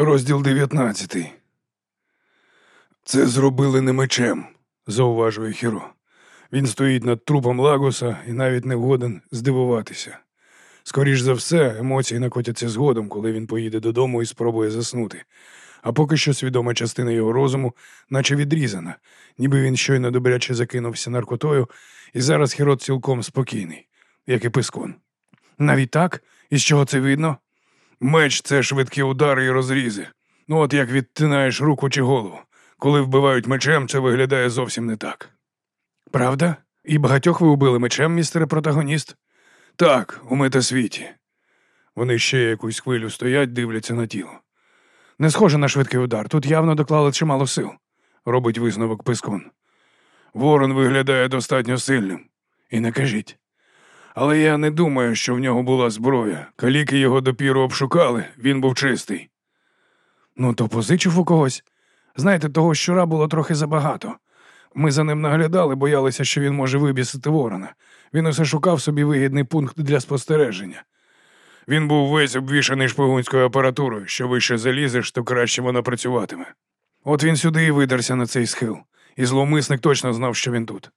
Розділ 19. Це зробили не мечем, зауважує Хіро. Він стоїть над трупом Лагоса і навіть не вгоден здивуватися. Скоріш за все, емоції накотяться згодом, коли він поїде додому і спробує заснути. А поки що свідома частина його розуму, наче відрізана, ніби він щойно добряче закинувся наркотою, і зараз Хірот цілком спокійний, як і пискун. Навіть так? І з чого це видно? Меч це швидкі удари і розрізи. Ну от як відтинаєш руку чи голову. Коли вбивають мечем, це виглядає зовсім не так. Правда? І багатьох ви убили мечем, містере протагоніст? Так, у метасвіті. Вони ще якусь хвилю стоять, дивляться на тіло. Не схоже на швидкий удар. Тут явно доклали чимало сил, робить висновок Пискун. Ворон виглядає достатньо сильним. І не кажіть. Але я не думаю, що в нього була зброя. Каліки його допіру обшукали, він був чистий. Ну, то позичив у когось. Знаєте, того щура було трохи забагато. Ми за ним наглядали, боялися, що він може вибісити ворона. Він усе шукав собі вигідний пункт для спостереження. Він був весь обвішаний шпигунською апаратурою, що вище залізеш, то краще вона працюватиме. От він сюди і видерся на цей схил, і зловмисник точно знав, що він тут.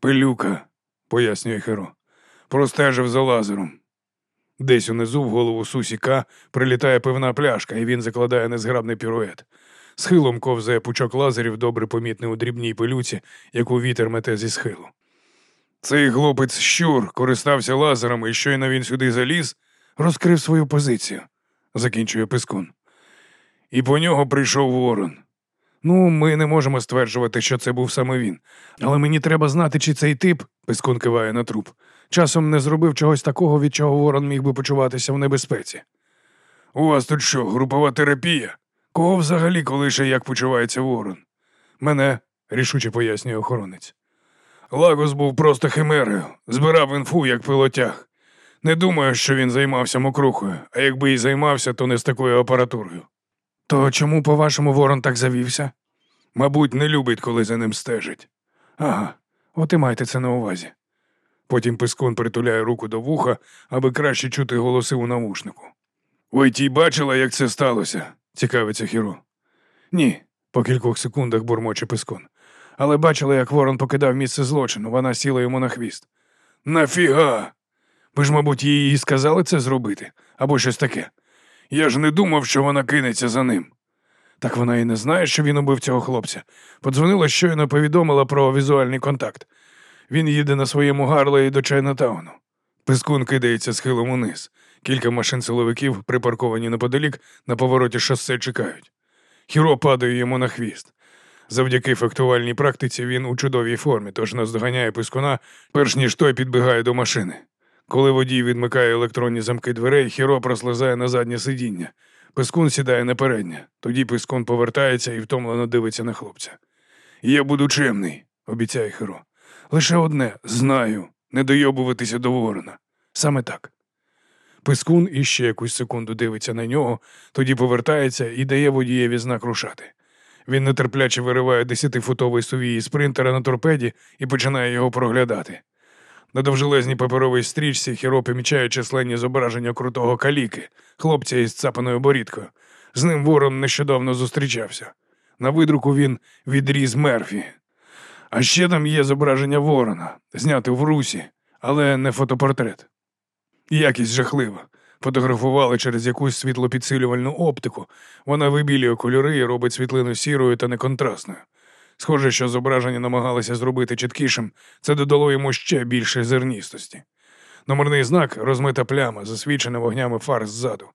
Пилюка, пояснює Херо, простежив за лазером. Десь унизу в голову Сусіка прилітає пивна пляшка, і він закладає незграбний пірует. Схилом ковзає пучок лазерів, добре помітний у дрібній пилюці, яку вітер мете зі схилу. Цей хлопець щур користався лазерами, і щойно він сюди заліз, розкрив свою позицію, закінчує Пискун. І по нього прийшов ворон. Ну, ми не можемо стверджувати, що це був саме він. Але мені треба знати, чи цей тип, Пискун киває на труп, часом не зробив чогось такого, від чого ворон міг би почуватися в небезпеці. У вас тут що, групова терапія? Кого взагалі колише як почувається ворон? Мене, рішуче пояснює охоронець. Лагос був просто химерою, збирав інфу як пилотяг. Не думаю, що він займався мокрухою, а якби і займався, то не з такою апаратурою. То чому, по-вашому, ворон так завівся? Мабуть, не любить, коли за ним стежить. Ага, от і майте це на увазі. Потім пискун притуляє руку до вуха, аби краще чути голоси у навушнику. Ви ті бачила, як це сталося? цікавиться Хіро. Ні, по кількох секундах бурмоче пискун. Але бачила, як ворон покидав місце злочину, вона сіла йому на хвіст. Нафіга? Ви ж, мабуть, їй і сказали це зробити або щось таке. Я ж не думав, що вона кинеться за ним. Так вона і не знає, що він убив цього хлопця. Подзвонила щойно повідомила про візуальний контакт. Він їде на своєму Гарлеї до Чайнатауну. Пискун кидається схилом униз. Кілька машин силовиків, припарковані неподалік, на повороті шосе чекають. Хіро падає йому на хвіст. Завдяки фехтувальній практиці він у чудовій формі, тож наздоганяє пискуна, перш ніж той підбігає до машини. Коли водій відмикає електронні замки дверей, Хіро прослизає на заднє сидіння. Пискун сідає на переднє. Тоді пискун повертається і втомлено дивиться на хлопця. Я буду чемний, обіцяє Хіро. Лише одне знаю, не дойобуватися до ворона. Саме так. Пискун іще якусь секунду дивиться на нього, тоді повертається і дає водієві знак рушати. Він нетерпляче вириває десятифутовий сувій спринтера на торпеді і починає його проглядати. На довжелезній паперовій стрічці Хіро помічає численні зображення крутого каліки, хлопця із цапаною борідкою. З ним ворон нещодавно зустрічався. На видруку він відріз мерфі. А ще там є зображення ворона, зняте в русі, але не фотопортрет. Якість жахлива. Фотографували через якусь світлопідсилювальну оптику. Вона вибілює кольори і робить світлину сірою та неконтрастною. Схоже, що зображення намагалися зробити чіткішим, це додало йому ще більше зерністості. Номерний знак розмита пляма, засвічена вогнями фар ззаду.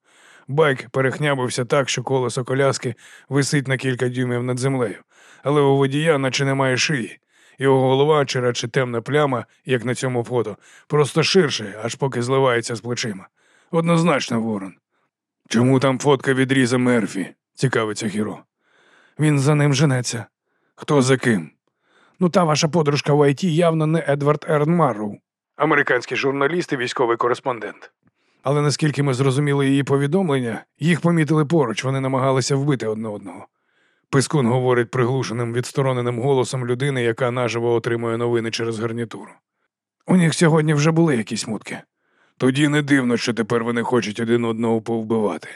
Байк перехнябився так, що колесо коляски висить на кілька дюймів над землею, але у водія наче немає шиї. Його голова, чи радше темна пляма, як на цьому фото, просто ширше, аж поки зливається з плечима. Однозначно ворон. Чому там фотка відріза Мерфі? цікавиться Хіро. Він за ним женеться. Хто за ким? Ну, та ваша подружка в ІТ явно не Едвард Ерн американський журналіст і військовий кореспондент. Але наскільки ми зрозуміли її повідомлення, їх помітили поруч, вони намагалися вбити одне одного. Пискун говорить приглушеним відстороненим голосом людини, яка наживо отримує новини через гарнітуру. У них сьогодні вже були якісь мутки. Тоді не дивно, що тепер вони хочуть один одного повбивати.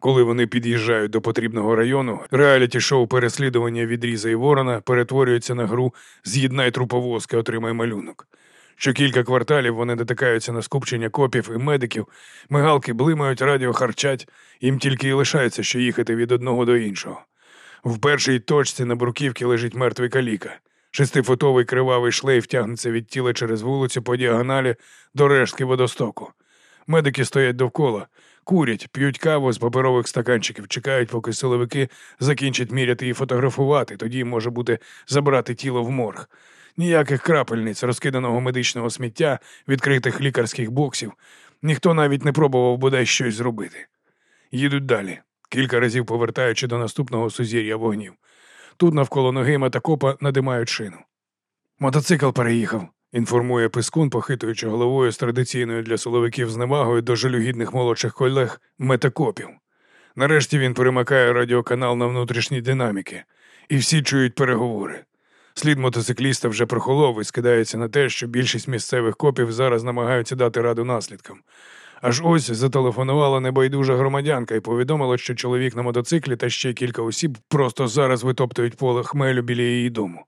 Коли вони під'їжджають до потрібного району, реаліті-шоу переслідування відріза і ворона перетворюється на гру З'єднай труповозки, отримай малюнок. Що кілька кварталів вони дотикаються на скупчення копів і медиків, мигалки блимають, радіо харчать, їм тільки і лишається, що їхати від одного до іншого. В першій точці на бруківці лежить мертвий каліка. Шестифутовий кривавий шлейф тягнеться від тіла через вулицю по діагоналі до рештки водостоку. Медики стоять довкола, курять, п'ють каву з паперових стаканчиків, чекають, поки силовики закінчать міряти і фотографувати, тоді може бути забрати тіло в морг. Ніяких крапельниць, розкиданого медичного сміття, відкритих лікарських боксів. Ніхто навіть не пробував бодай щось зробити. Їдуть далі, кілька разів повертаючи до наступного сузір'я вогнів. Тут навколо ноги метакопа надимають шину. Мотоцикл переїхав, інформує Пискун, похитуючи головою з традиційною для силовиків зневагою до жалюгідних молодших колег метакопів. Нарешті він перемикає радіоканал на внутрішні динаміки, і всі чують переговори. Слід мотоцикліста вже прохолов і скидається на те, що більшість місцевих копів зараз намагаються дати раду наслідкам. Аж ось зателефонувала небайдужа громадянка і повідомила, що чоловік на мотоциклі та ще кілька осіб просто зараз витоптують поле хмелю біля її дому.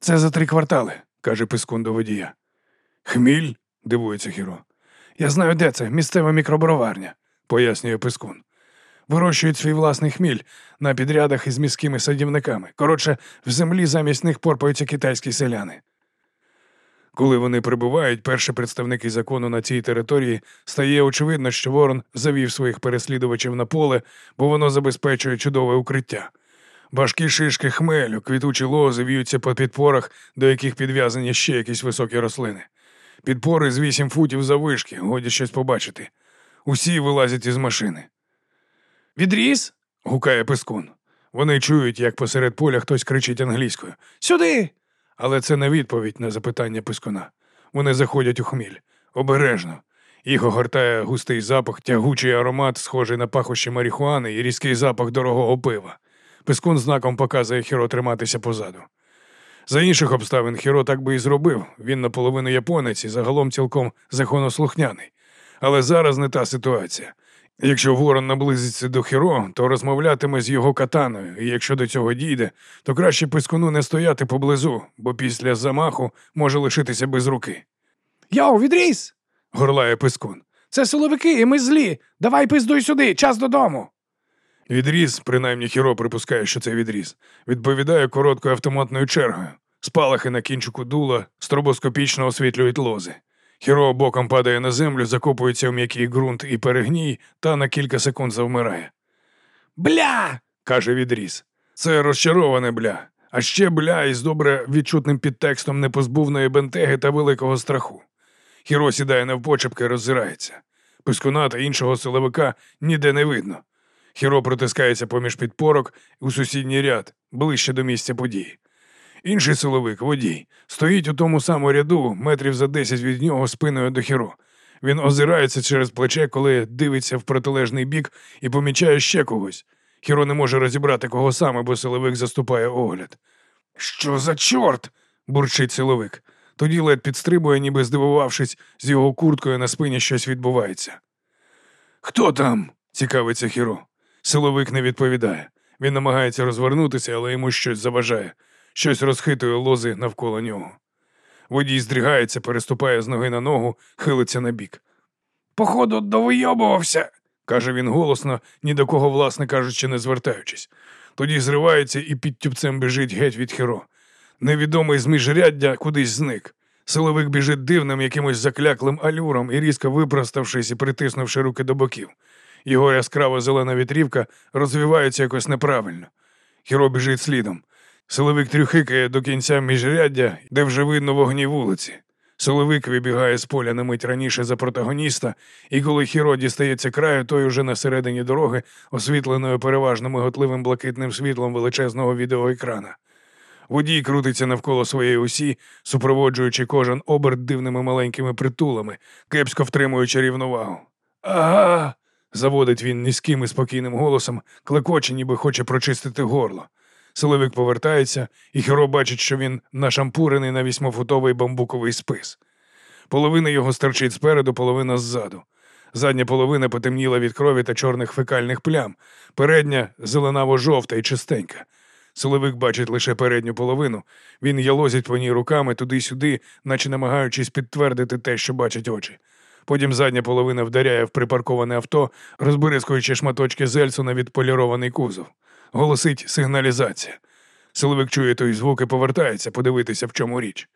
Це за три квартали, каже Пискун до водія. Хміль? дивується Хіро. Я знаю, де це, місцева мікроброварня, пояснює Пискун. Вирощують свій власний хміль на підрядах із міськими садівниками. Коротше, в землі замість них порпаються китайські селяни. Коли вони прибувають, перші представники закону на цій території, стає очевидно, що Ворон завів своїх переслідувачів на поле, бо воно забезпечує чудове укриття. Важкі шишки хмелю, квітучі лози в'ються по підпорах, до яких підв'язані ще якісь високі рослини. Підпори з вісім футів завишки, годі щось побачити. Усі вилазять із машини. Відріз? гукає пискун. Вони чують, як посеред поля хтось кричить англійською Сюди. Але це не відповідь на запитання пискуна. Вони заходять у хміль обережно. Їх огортає густий запах, тягучий аромат, схожий на пахощі марихуани і різкий запах дорогого пива. Пискун знаком показує Хіро триматися позаду. За інших обставин Хіро так би і зробив. Він наполовину японець і загалом цілком законослухняний. Але зараз не та ситуація. Якщо ворон наблизиться до Хіро, то розмовлятиме з його катаною, і якщо до цього дійде, то краще пискуну не стояти поблизу, бо після замаху може лишитися без руки. Йоу, відріз! горлає пискун. Це силовики, і ми злі. Давай пиздуй сюди, час додому. Відріз, принаймні Хіро припускає, що це відріз, відповідає короткою автоматною чергою. Спалахи на кінчику дула стробоскопічно освітлюють лози. Хіро боком падає на землю, закопується в м'який ґрунт і перегній, та на кілька секунд завмирає. Бля! каже відріз. Це розчароване бля, а ще бля із добре відчутним підтекстом непозбувної бентеги та великого страху. Хіро сідає навпочепки і роззирається. Пискуна та іншого силовика ніде не видно. Хіро протискається поміж підпорок у сусідній ряд, ближче до місця події. Інший силовик, водій, стоїть у тому самому ряду, метрів за десять від нього спиною до хіро. Він озирається через плече, коли дивиться в протилежний бік і помічає ще когось. Хіро не може розібрати, кого саме, бо силовик заступає огляд. Що за чорт? бурчить силовик. Тоді лед підстрибує, ніби здивувавшись, з його курткою на спині щось відбувається. Хто там? цікавиться Хіро. Силовик не відповідає. Він намагається розвернутися, але йому щось заважає, щось розхитує лози навколо нього. Водій здригається, переступає з ноги на ногу, хилиться на бік. Походу, довийобувався. каже він голосно, ні до кого, власне кажучи, не звертаючись. Тоді зривається і під тюбцем біжить геть від хіро. Невідомий з міжряддя кудись зник. Силовик біжить дивним якимось закляклим алюром і різко випроставшись і притиснувши руки до боків. Його яскрава зелена вітрівка розвивається якось неправильно. Хіро біжить слідом. Силовик трюхикає до кінця міжряддя, де вже видно вогні вулиці. Силовик вибігає з поля на мить раніше за протагоніста, і коли Хіро дістається краю, той уже на середині дороги, освітленою переважно миготливим блакитним світлом величезного відеоекрана. Водій крутиться навколо своєї осі, супроводжуючи кожен оберт дивними маленькими притулами, кепсько втримуючи рівновагу. Ага. заводить він низьким і спокійним голосом, клекоче, ніби хоче прочистити горло. Силовик повертається, і Хіро бачить, що він нашампурений на вісьмофутовий бамбуковий спис. Половина його стерчить спереду, половина ззаду. Задня половина потемніла від крові та чорних фекальних плям, передня зеленаво-жовта і чистенька. Силовик бачить лише передню половину. Він ялозить по ній руками туди-сюди, наче намагаючись підтвердити те, що бачать очі. Потім задня половина вдаряє в припарковане авто, розбризкуючи шматочки зельцу на відполірований кузов. Голосить сигналізація. Силовик чує той звук і повертається подивитися, в чому річ.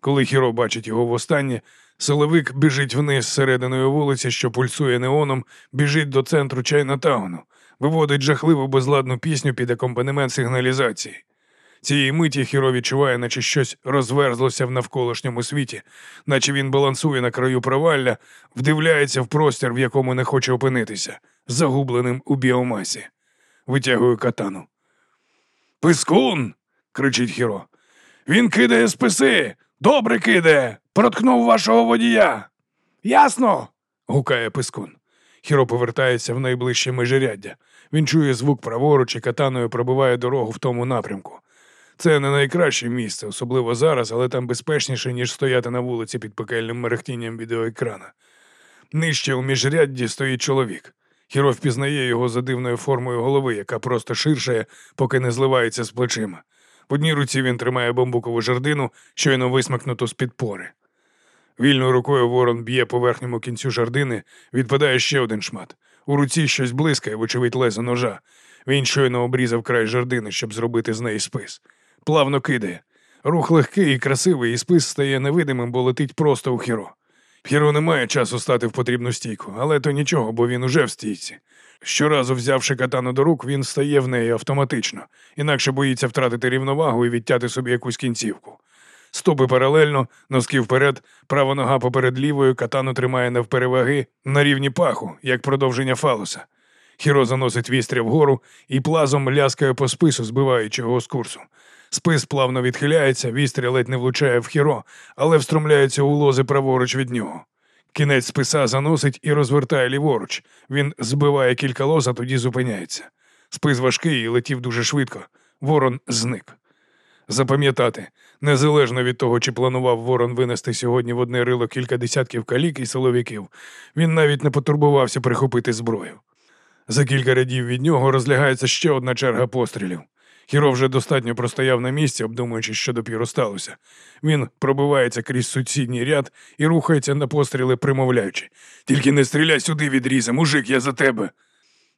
Коли Хіро бачить його востаннє, силовик біжить вниз серединою вулиці, що пульсує неоном, біжить до центру Чайнатауну, виводить жахливу безладну пісню під акомпанемент сигналізації. Цієї миті Хіро відчуває, наче щось розверзлося в навколишньому світі, наче він балансує на краю провалля, вдивляється в простір, в якому не хоче опинитися, загубленим у біомасі. Витягує катану. Пискун. кричить Хіро. Він кидає списи. Добре кидає. Проткнув вашого водія. Ясно. гукає Пискун. Хіро повертається в найближче межиряддя. Він чує звук праворуч і катаною пробиває дорогу в тому напрямку. Це не найкраще місце, особливо зараз, але там безпечніше, ніж стояти на вулиці під пекельним мерехтінням відеоекрана. Нижче у міжрядді стоїть чоловік. Хіро впізнає його за дивною формою голови, яка просто ширшає, поки не зливається з плечима. В одній руці він тримає бамбукову жердину, щойно висмикнуту з під пори. Вільною рукою ворон б'є по верхньому кінцю жердини, відпадає ще один шмат. У руці щось блискає, вочевидь, лезо ножа. Він щойно обрізав край жердини, щоб зробити з неї спис. Плавно кидає. Рух легкий і красивий, і спис стає невидимим, бо летить просто у хіро. Хіро не має часу стати в потрібну стійку, але то нічого, бо він уже в стійці. Щоразу, взявши катану до рук, він стає в неї автоматично, інакше боїться втратити рівновагу і відтяти собі якусь кінцівку. Стопи паралельно, носки вперед, права нога поперед лівою, катану тримає навпереваги на рівні паху, як продовження фалоса. Хіро заносить вістря вгору і плазом ляскає по спису, збиваючи його з курсу. Спис плавно відхиляється, вістря ледь не влучає в хіро, але встромляється у лози праворуч від нього. Кінець списа заносить і розвертає ліворуч. Він збиває кілька лоз, а тоді зупиняється. Спис важкий і летів дуже швидко. Ворон зник. Запам'ятати, незалежно від того, чи планував ворон винести сьогодні в одне рило кілька десятків калік і силовиків, він навіть не потурбувався прихопити зброю. За кілька рядів від нього розлягається ще одна черга пострілів. Хіро вже достатньо простояв на місці, обдумуючи, що допіру сталося. Він пробивається крізь сусідній ряд і рухається на постріли, примовляючи. Тільки не стріляй сюди відріза, мужик, я за тебе.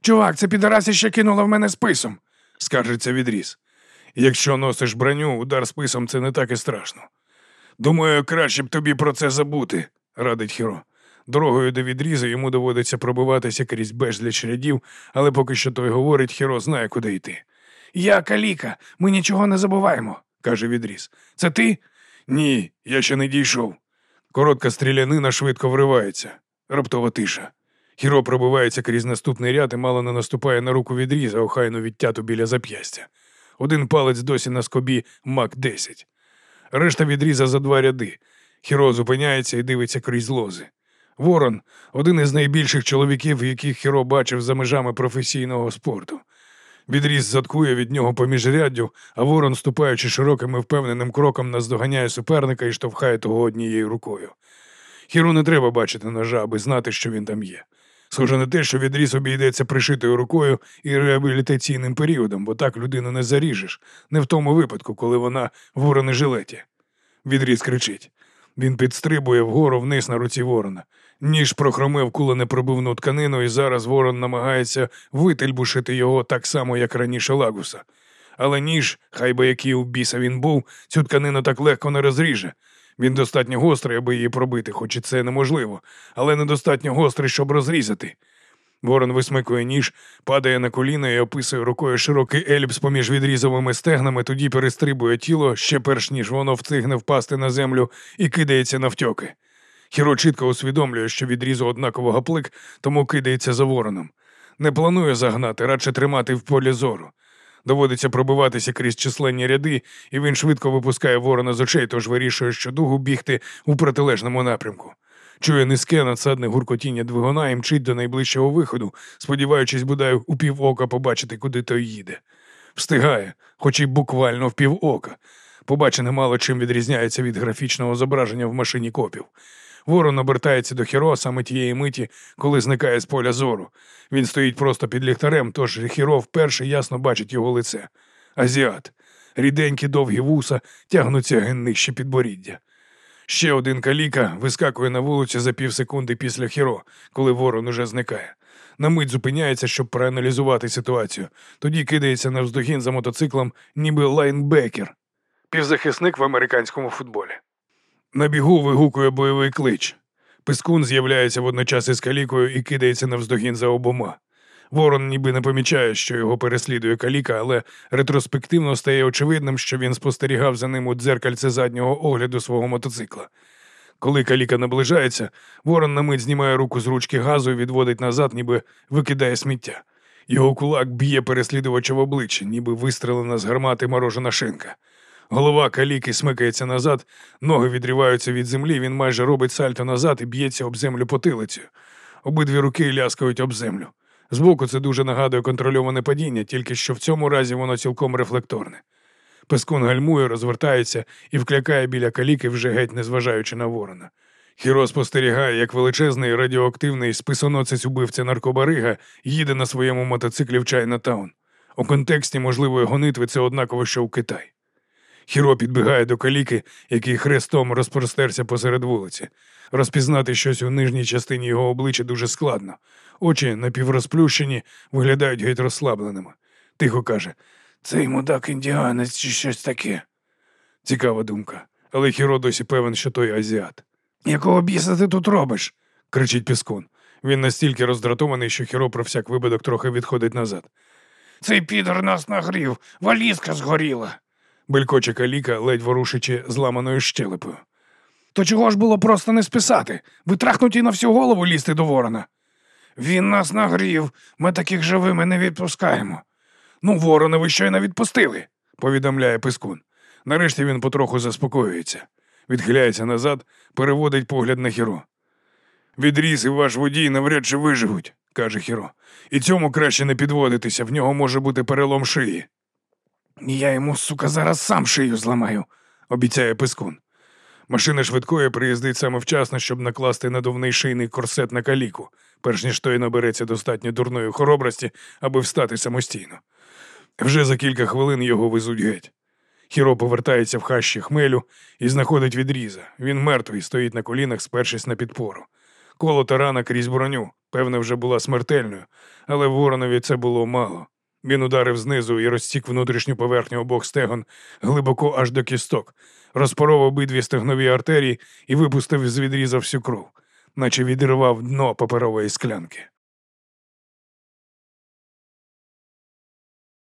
Чувак, це підарася ще кинула в мене списом. скаржиться відріз. Якщо носиш броню, удар списом це не так і страшно. Думаю, краще б тобі про це забути, радить Хіро. Дорогою до відріза йому доводиться пробиватися крізь безліч рядів, але поки що той говорить, Хіро знає, куди йти. Я каліка, ми нічого не забуваємо, каже відріз. Це ти? Ні, я ще не дійшов. Коротка стрілянина швидко вривається. Раптова тиша. Хіро пробивається крізь наступний ряд і мало не наступає на руку відріза, охайно відтяту біля зап'ястя. Один палець досі на скобі мак 10. Решта відріза за два ряди. Хіро зупиняється і дивиться крізь лози. Ворон один із найбільших чоловіків, яких Хіро бачив за межами професійного спорту. Відріз заткує від нього поміж ряддю, а ворон, ступаючи широким і впевненим кроком, наздоганяє суперника і штовхає того однією рукою. Хіру не треба бачити ножа, аби знати, що він там є. Схоже на те, що відріз обійдеться пришитою рукою і реабілітаційним періодом, бо так людину не заріжеш, не в тому випадку, коли вона в бронежилеті. Відріз кричить. Він підстрибує вгору вниз на руці ворона. Ніж прохромив куленепробивну тканину, і зараз ворон намагається вительбушити його так само, як раніше лагуса. Але ніж, хай би який у біса він був, цю тканину так легко не розріже. Він достатньо гострий, аби її пробити, хоч і це неможливо, але недостатньо гострий, щоб розрізати. Ворон висмикує ніж, падає на коліна і описує рукою широкий ельпс поміж відрізовими стегнами, тоді перестрибує тіло ще перш ніж воно встигне впасти на землю і кидається навтьоки. Хіро чітко усвідомлює, що відрізу однаково гаплик, тому кидається за вороном. Не планує загнати, радше тримати в полі зору. Доводиться пробиватися крізь численні ряди, і він швидко випускає ворона з очей, тож вирішує, що дугу бігти у протилежному напрямку. Чує низьке надсадне гуркотіння двигуна і мчить до найближчого виходу, сподіваючись, бодай у півока побачити, куди той їде. Встигає, хоч і буквально в півока. Побачене мало чим відрізняється від графічного зображення в машині копів. Ворон обертається до Хіро саме тієї миті, коли зникає з поля зору. Він стоїть просто під ліхтарем, тож Хіро вперше ясно бачить його лице. Азіат. Ріденькі довгі вуса тягнуться ген підборіддя. Ще один каліка вискакує на вулицю за півсекунди після Хіро, коли ворон уже зникає. На мить зупиняється, щоб проаналізувати ситуацію. Тоді кидається навздогін за мотоциклом, ніби лайнбекер. Півзахисник в американському футболі. На бігу вигукує бойовий клич. Пискун з'являється водночас із калікою і кидається навздогін за обома. Ворон ніби не помічає, що його переслідує каліка, але ретроспективно стає очевидним, що він спостерігав за ним у дзеркальце заднього огляду свого мотоцикла. Коли каліка наближається, ворон на мить знімає руку з ручки газу і відводить назад, ніби викидає сміття. Його кулак б'є переслідувача в обличчя, ніби вистрелена з гармати морожена шинка. Голова каліки смикається назад, ноги відриваються від землі, він майже робить сальто назад і б'ється об землю потилицею. Обидві руки ляскають об землю. Збоку це дуже нагадує контрольоване падіння, тільки що в цьому разі воно цілком рефлекторне. Пескун гальмує, розвертається і вклякає біля каліки, вже геть незважаючи на ворона. Хіро спостерігає, як величезний радіоактивний списоноцець убивця наркобарига їде на своєму мотоциклі в Чайнатаун. У контексті можливої гонитви це однаково, що в Китай. Хіро підбігає до каліки, який хрестом розпростерся посеред вулиці. Розпізнати щось у нижній частині його обличчя дуже складно. Очі напіврозплющені, виглядають геть розслабленими. Тихо каже: Цей мудак індіанець чи щось таке. Цікава думка, але Хіро досі певен, що той азіат. Якого біса ти тут робиш? кричить Піскун. Він настільки роздратований, що Хіро про всяк випадок трохи відходить назад. Цей підер нас нагрів, валізка згоріла. Белькоче каліка, ледь ворушичи зламаною щелепою. То чого ж було просто не списати? Ви трахнуті на всю голову лізти до ворона. Він нас нагрів, ми таких живими не відпускаємо. Ну, ворона ви щойно відпустили, повідомляє Пискун. Нарешті він потроху заспокоюється, відхиляється назад, переводить погляд на Хіро. Відріз і ваш водій навряд чи виживуть, каже Хіро. І цьому краще не підводитися, в нього може бути перелом шиї. Я йому, сука, зараз сам шию зламаю. обіцяє Пискун. Машина швидкої приїздить саме вчасно, щоб накласти надувний шийний корсет на каліку, перш ніж той набереться достатньо дурної хоробрості, аби встати самостійно. Вже за кілька хвилин його везуть геть. Хіро повертається в хащі хмелю і знаходить відріза. Він мертвий, стоїть на колінах, спершись на підпору. Коло та рана крізь броню, певне, вже була смертельною, але воронові це було мало. Він ударив знизу і розсік внутрішню поверхню обох стегон глибоко аж до кісток, розпоров обидві стегнові артерії і випустив з відріза всю кров, наче відірвав дно паперової склянки.